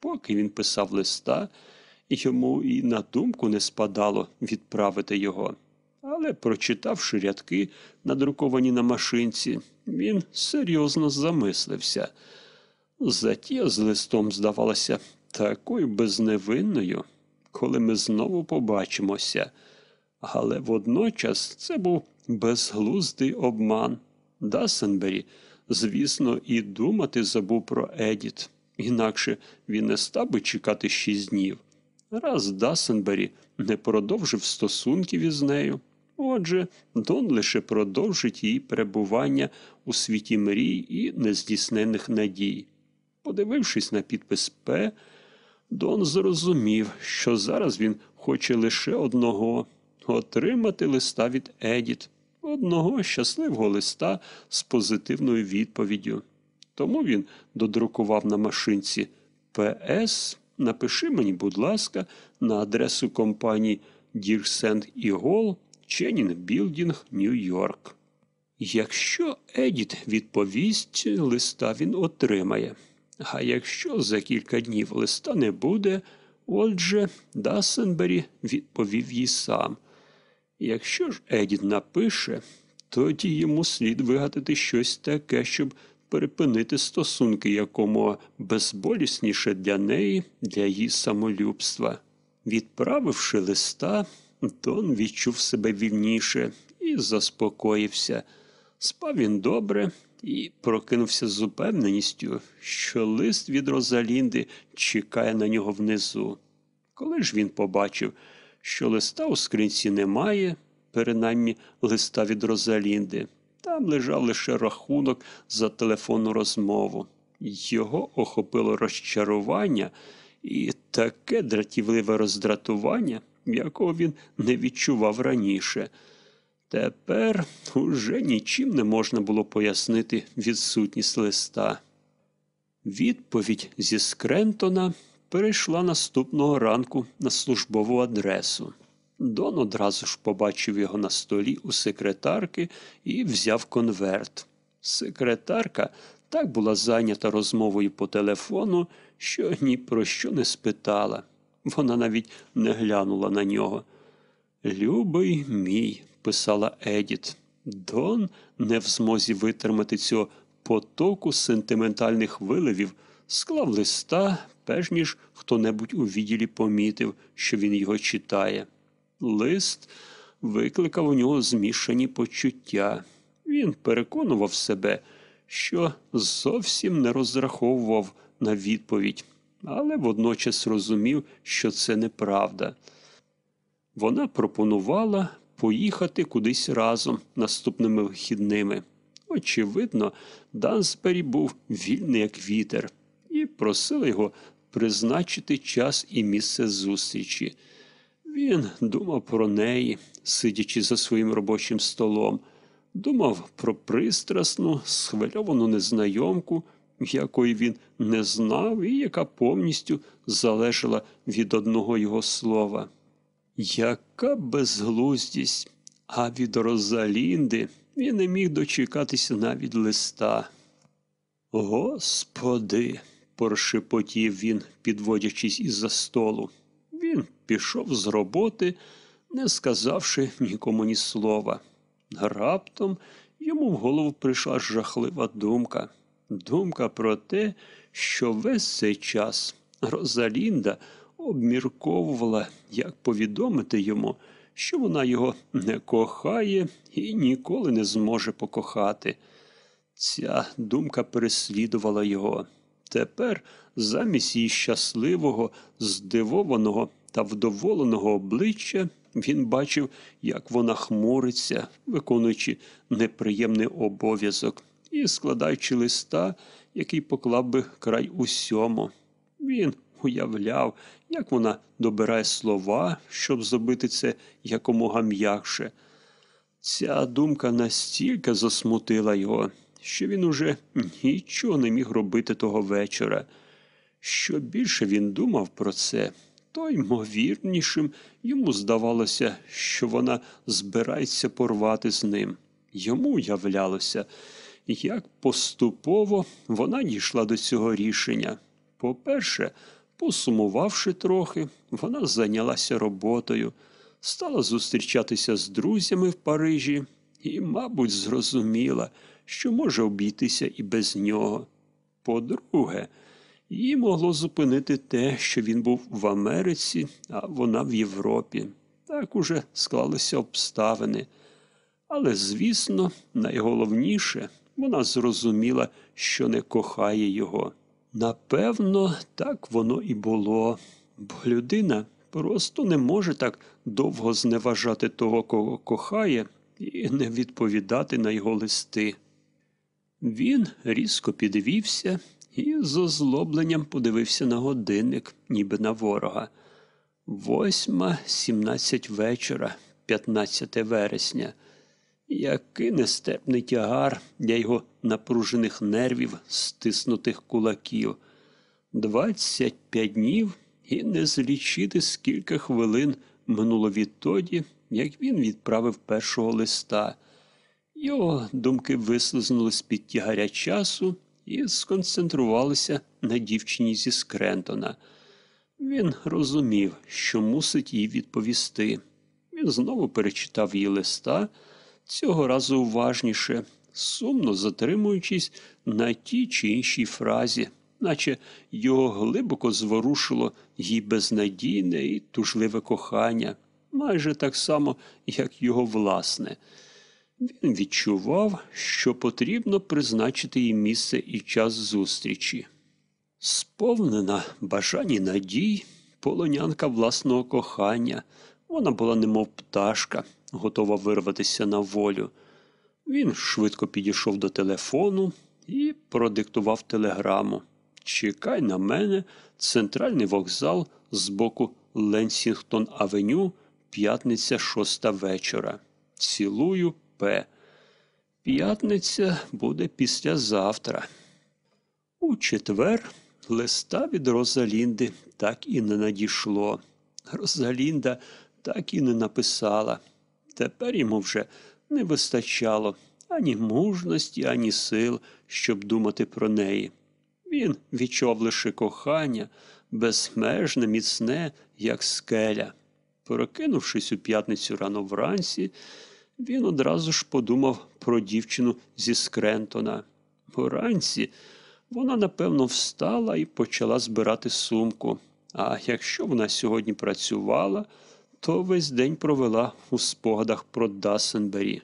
Поки він писав листа, йому і на думку не спадало відправити його. Але, прочитавши рядки, надруковані на машинці, він серйозно замислився. Затія з листом здавалася такою безневинною, коли ми знову побачимося. Але водночас це був безглуздий обман. Дасенбері, звісно, і думати забув про Едіт, інакше він не став би чекати шість днів. Раз Дасенбері не продовжив стосунків із нею. Отже, Дон лише продовжить її перебування у світі мрій і нездійснених надій. Подивившись на підпис П, Дон зрозумів, що зараз він хоче лише одного отримати листа від Едіт, одного щасливого листа з позитивною відповіддю. Тому він додрукував на машинці ПС. Напиши мені, будь ласка, на адресу компанії Дірсенд і Гол, Ченнінг Білдінг, Нью-Йорк. Якщо Едіт відповість, листа він отримає. А якщо за кілька днів листа не буде, отже, Дасенбері відповів їй сам. Якщо ж Едіт напише, тоді йому слід вигадати щось таке, щоб перепинити стосунки якомога безболісніше для неї, для її самолюбства. Відправивши листа, Дон відчув себе вільніше і заспокоївся. Спав він добре і прокинувся з упевненістю, що лист від Розалінди чекає на нього внизу. Коли ж він побачив, що листа у скринці немає, принаймні листа від Розалінди, там лежав лише рахунок за телефонну розмову. Його охопило розчарування і таке дратівливе роздратування, якого він не відчував раніше. Тепер уже нічим не можна було пояснити відсутність листа. Відповідь зі Скрентона перейшла наступного ранку на службову адресу. Дон одразу ж побачив його на столі у секретарки і взяв конверт. Секретарка так була зайнята розмовою по телефону, що ні про що не спитала. Вона навіть не глянула на нього. Любий мій, писала Едіт, Дон не в змозі витримати цього потоку сентиментальних виливів, склав листа, перш ніж хто-небудь у відділі помітив, що він його читає. Лист викликав у нього змішані почуття. Він переконував себе, що зовсім не розраховував на відповідь, але водночас розумів, що це неправда. Вона пропонувала поїхати кудись разом наступними вихідними. Очевидно, Дансбері був вільний як вітер, і просила його призначити час і місце зустрічі. Він думав про неї, сидячи за своїм робочим столом, думав про пристрасну, схвильовану незнайомку, якої він не знав і яка повністю залежала від одного його слова. Яка безглуздість! А від Розалінди він не міг дочекатися навіть листа. Господи, прошепотів він, підводячись із за столу. Він пішов з роботи, не сказавши нікому ні слова. Раптом йому в голову прийшла жахлива думка. Думка про те, що весь цей час Розалінда обмірковувала, як повідомити йому, що вона його не кохає і ніколи не зможе покохати. Ця думка переслідувала його. Тепер, замість її щасливого, здивованого та вдоволеного обличчя, він бачив, як вона хмуриться, виконуючи неприємний обов'язок і складаючи листа, який поклав би край усьому. Він уявляв, як вона добирає слова, щоб зробити це якомога м'якше. Ця думка настільки засмутила його, що він уже нічого не міг робити того вечора. Що більше він думав про це, то ймовірнішим йому здавалося, що вона збирається порвати з ним. Йому уявлялося, як поступово вона дійшла до цього рішення. По-перше, посумувавши трохи, вона зайнялася роботою, стала зустрічатися з друзями в Парижі і, мабуть, зрозуміла, що може обійтися і без нього. По-друге, її могло зупинити те, що він був в Америці, а вона в Європі. Так уже склалися обставини. Але, звісно, найголовніше, вона зрозуміла, що не кохає його. Напевно, так воно і було, бо людина просто не може так довго зневажати того, кого кохає, і не відповідати на його листи. Він різко підвівся і з озлобленням подивився на годинник, ніби на ворога. Восьма сімнадцять вечора, 15 вересня. Який нестерпний тягар для його напружених нервів, стиснутих кулаків. Двадцять п'ять днів і не злічити, скільки хвилин минуло відтоді, як він відправив першого листа. Його думки вислизнули з-під тягаря часу і сконцентрувалися на дівчині зі Скрентона. Він розумів, що мусить їй відповісти. Він знову перечитав її листа, цього разу уважніше, сумно затримуючись на тій чи іншій фразі, наче його глибоко зворушило їй безнадійне і тужливе кохання, майже так само, як його власне. Він відчував, що потрібно призначити їй місце і час зустрічі. Сповнена бажань і надій, полонянка власного кохання, вона була немов пташка, готова вирватися на волю. Він швидко підійшов до телефону і продиктував телеграму. Чекай на мене, центральний вокзал з боку Ленсінгтон Авеню, п'ятниця шоста вечора. Цілую П. П'ятниця буде післязавтра. У четвер листа від Розалінди так і не надійшло. Розалінда так і не написала. Тепер йому вже не вистачало ані мужності, ані сил, щоб думати про неї. Він відчув лише кохання, безмежне, міцне, як скеля. Прокинувшись у п'ятницю рано вранці, він одразу ж подумав про дівчину зі Скрентона. Вранці вона, напевно, встала і почала збирати сумку. А якщо вона сьогодні працювала, то весь день провела у спогадах про Дасенбері.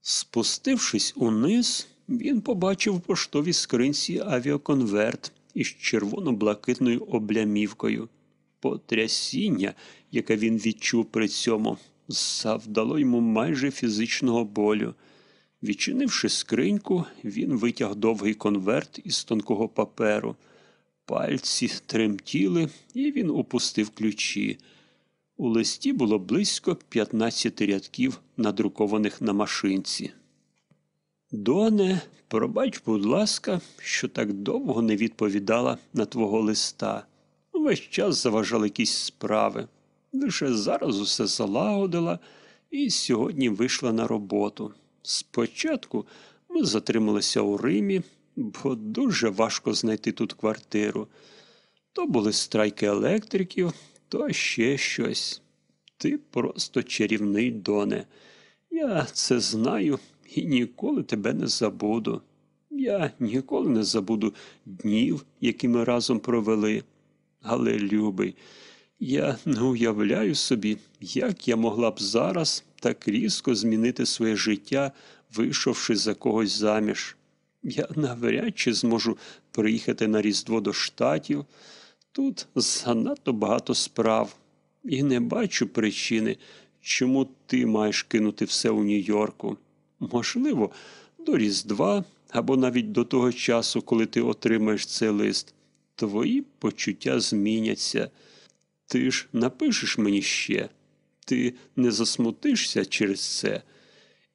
Спустившись униз, він побачив в поштовій скринці авіаконверт із червоно-блакитною облямівкою. Потрясіння, яке він відчув при цьому, завдало йому майже фізичного болю. Відчинивши скриньку, він витяг довгий конверт із тонкого паперу. Пальці тремтіли, і він опустив ключі. У листі було близько 15 рядків, надрукованих на машинці. Доне, пробач, будь ласка, що так довго не відповідала на твого листа. Весь час заважали якісь справи. Лише зараз усе залагодила і сьогодні вийшла на роботу. Спочатку ми затрималися у Римі, бо дуже важко знайти тут квартиру. То були страйки електриків, то ще щось. Ти просто чарівний, Доне. Я це знаю і ніколи тебе не забуду. Я ніколи не забуду днів, які ми разом провели. Але, любий, я не уявляю собі, як я могла б зараз так різко змінити своє життя, вийшовши за когось заміж. Я навряд чи зможу приїхати на Різдво до штатів. Тут занадто багато справ, і не бачу причини, чому ти маєш кинути все у Нью-Йорку. Можливо, до Різдва або навіть до того часу, коли ти отримаєш цей лист, твої почуття зміняться. Ти ж напишеш мені ще, ти не засмутишся через це.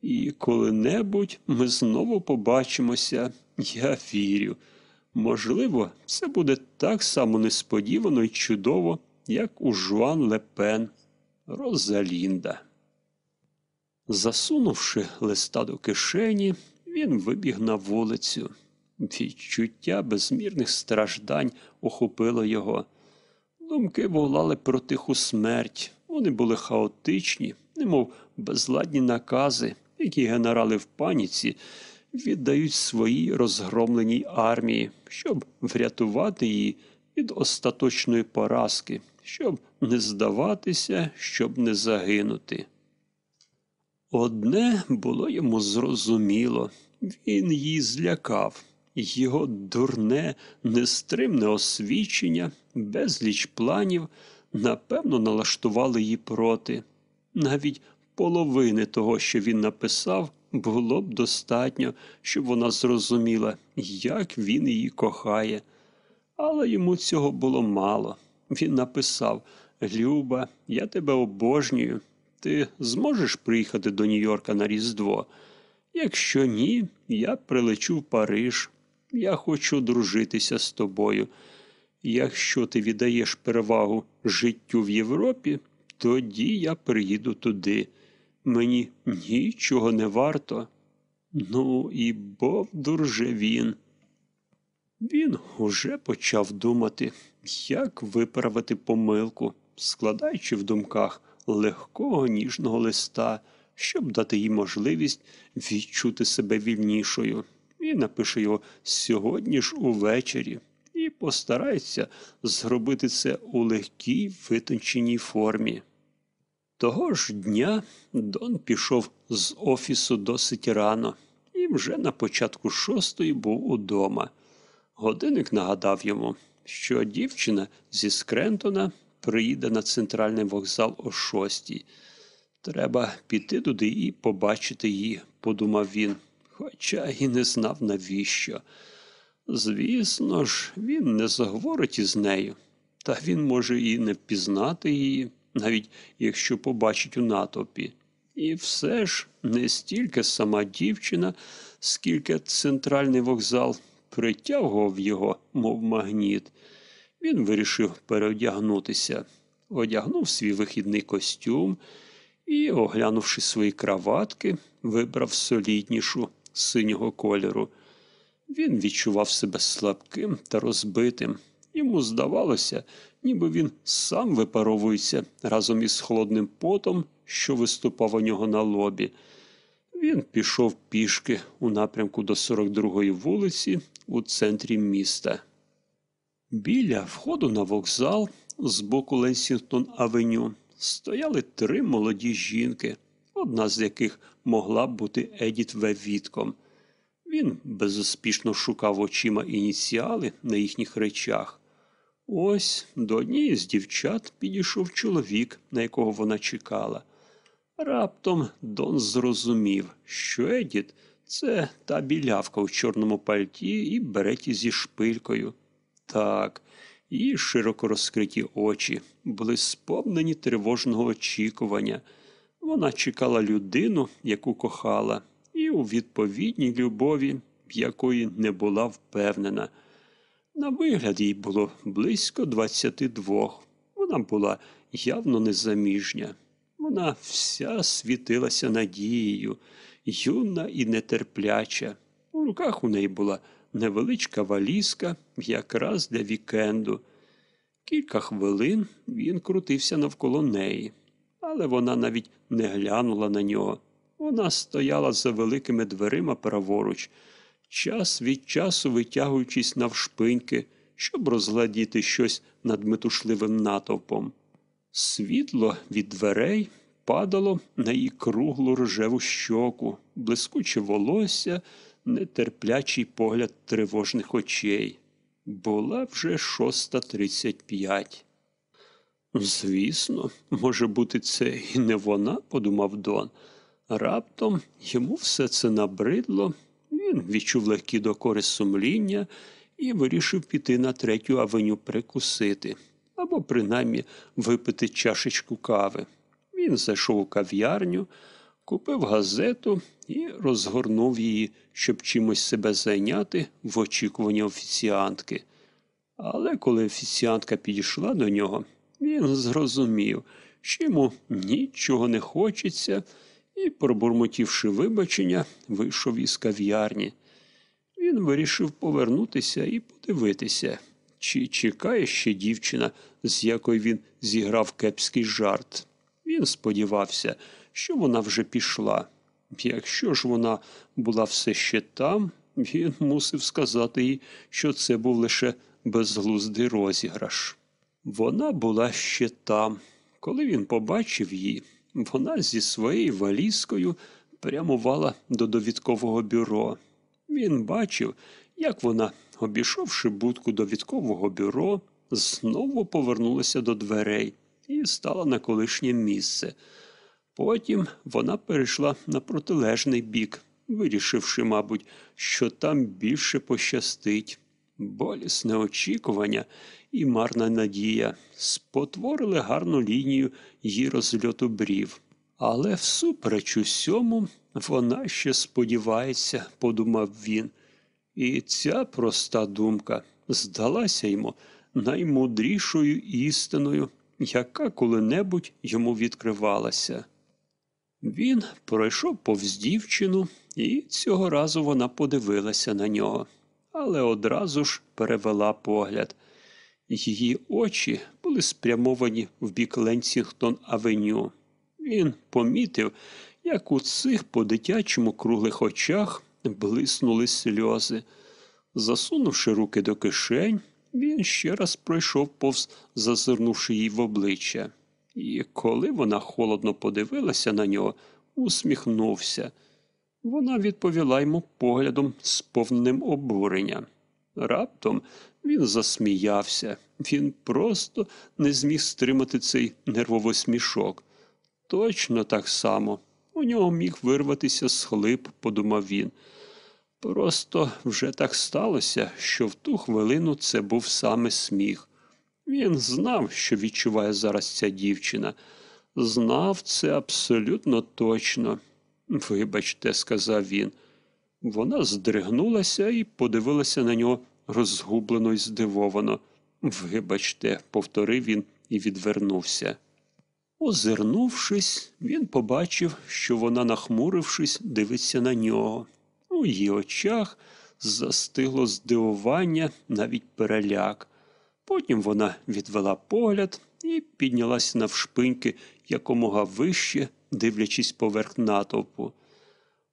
І коли-небудь ми знову побачимося, я вірю. Можливо, це буде так само несподівано і чудово, як у Жуан Лепен, Розалінда. Засунувши листа до кишені, він вибіг на вулицю. Відчуття безмірних страждань охопило його. Думки волали про тиху смерть. Вони були хаотичні, немов безладні накази, які генерали в паніці віддають своїй розгромленій армії, щоб врятувати її від остаточної поразки, щоб не здаватися, щоб не загинути. Одне було йому зрозуміло він її злякав. Його дурне, нестримне освічення, безліч планів, напевно, налаштували її проти. Навіть половини того, що він написав, було б достатньо, щоб вона зрозуміла, як він її кохає. Але йому цього було мало. Він написав Люба, я тебе обожнюю. Ти зможеш приїхати до Нью-Йорка на Різдво? Якщо ні, я прилечу в Париж. Я хочу дружитися з тобою. Якщо ти віддаєш перевагу життю в Європі, тоді я приїду туди. Мені нічого не варто. Ну і бовдур же він. Він уже почав думати, як виправити помилку, складаючи в думках легкого ніжного листа, щоб дати їй можливість відчути себе вільнішою. І напише його сьогодні ж увечері і постарається зробити це у легкій витонченій формі. Того ж дня Дон пішов з офісу досить рано і вже на початку шостої був удома. Годинник нагадав йому, що дівчина зі Скрентона приїде на центральний вокзал о шостій. Треба піти туди і побачити її, подумав він, хоча і не знав навіщо. Звісно ж, він не заговорить із нею, та він може і не впізнати її, навіть якщо побачить у натовпі. І все ж не стільки сама дівчина, скільки центральний вокзал притягував його, мов магніт. Він вирішив переодягнутися, одягнув свій вихідний костюм і, оглянувши свої краватки, вибрав соліднішу синього кольору. Він відчував себе слабким та розбитим. Йому здавалося, ніби він сам випаровується разом із холодним потом, що виступав у нього на лобі. Він пішов пішки у напрямку до 42-ї вулиці у центрі міста. Біля входу на вокзал з боку Ленсінгтон Авеню стояли три молоді жінки, одна з яких могла б бути Едіт Вевітком. Він безуспішно шукав очима ініціали на їхніх речах. Ось до однієї з дівчат підійшов чоловік, на якого вона чекала. Раптом Дон зрозумів, що Едіт це та білявка у чорному пальті і береті зі шпилькою. Так, її широко розкриті очі були сповнені тривожного очікування. Вона чекала людину, яку кохала, і у відповідній любові, якої не була впевнена. На вигляд їй було близько двадцяти двох. Вона була явно незаміжня. Вона вся світилася надією, юна і нетерпляча. У руках у неї була невеличка валізка, якраз для вікенду. Кілька хвилин він крутився навколо неї, але вона навіть не глянула на нього. Вона стояла за великими дверима праворуч, час від часу витягуючись навшпиньки, щоб розгладіти щось над метушливим натовпом. Світло від дверей падало на її круглу рожеву щоку, блискуче волосся, нетерплячий погляд тривожних очей. Була вже шоста тридцять п'ять. Звісно, може бути, це і не вона, подумав Дон. Раптом йому все це набридло, він відчув легкі докори сумління і вирішив піти на третю авеню прикусити або принаймні випити чашечку кави. Він зайшов у кав'ярню, купив газету і розгорнув її, щоб чимось себе зайняти в очікуванні офіціантки. Але коли офіціантка підійшла до нього, він зрозумів, що йому нічого не хочеться, і, пробурмотівши вибачення, вийшов із кав'ярні. він вирішив повернутися і подивитися, чи чекає ще дівчина, з якою він зіграв кепський жарт. Він сподівався, що вона вже пішла. Якщо ж вона була все ще там, він мусив сказати їй, що це був лише безглуздий розіграш. Вона була ще там. Коли він побачив її, вона зі своєю валізкою прямувала до довідкового бюро. Він бачив, як вона, обійшовши будку довідкового бюро, знову повернулася до дверей і стала на колишнє місце. Потім вона перейшла на протилежний бік, вирішивши, мабуть, що там більше пощастить. Болісне очікування і марна надія спотворили гарну лінію її розльоту брів. Але всупереч усьому вона ще сподівається, подумав він. І ця проста думка здалася йому наймудрішою істиною, яка коли-небудь йому відкривалася. Він пройшов повз дівчину, і цього разу вона подивилася на нього, але одразу ж перевела погляд. Її очі були спрямовані в бік Ленсінгтон Авеню. Він помітив, як у цих по дитячому круглих очах блиснули сльози. Засунувши руки до кишень, він ще раз пройшов повз, зазирнувши їй в обличчя. І коли вона холодно подивилася на нього, усміхнувся. Вона відповіла йому поглядом, сповненим обурення. Раптом він засміявся. Він просто не зміг стримати цей нервовий смішок. Точно так само. У нього міг вирватися схлип, подумав він. Просто вже так сталося, що в ту хвилину це був саме сміх. Він знав, що відчуває зараз ця дівчина. Знав це абсолютно точно. Вибачте, сказав він. Вона здригнулася і подивилася на нього розгублено і здивовано. Вибачте, повторив він і відвернувся. Озирнувшись, він побачив, що вона, нахмурившись, дивиться на нього. У її очах застигло здивування, навіть переляк. Потім вона відвела погляд і піднялася навшпиньки якомога вище, дивлячись поверх натовпу.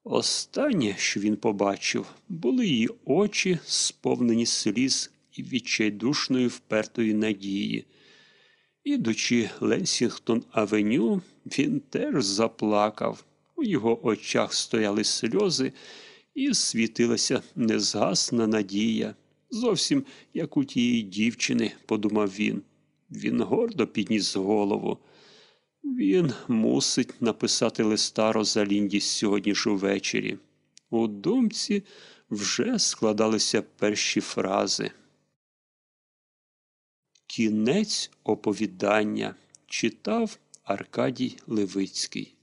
Останнє, що він побачив, були її очі, сповнені сліз і відчайдушної впертої надії. Ідучи Ленсінгтон Авеню, він теж заплакав. У його очах стояли сльози, і світилася незгасна надія. Зовсім як у тієї дівчини, подумав він. Він гордо підніс голову. Він мусить написати листа Розалінді сьогодні ж увечері. У думці вже складалися перші фрази. Кінець оповідання читав Аркадій Левицький.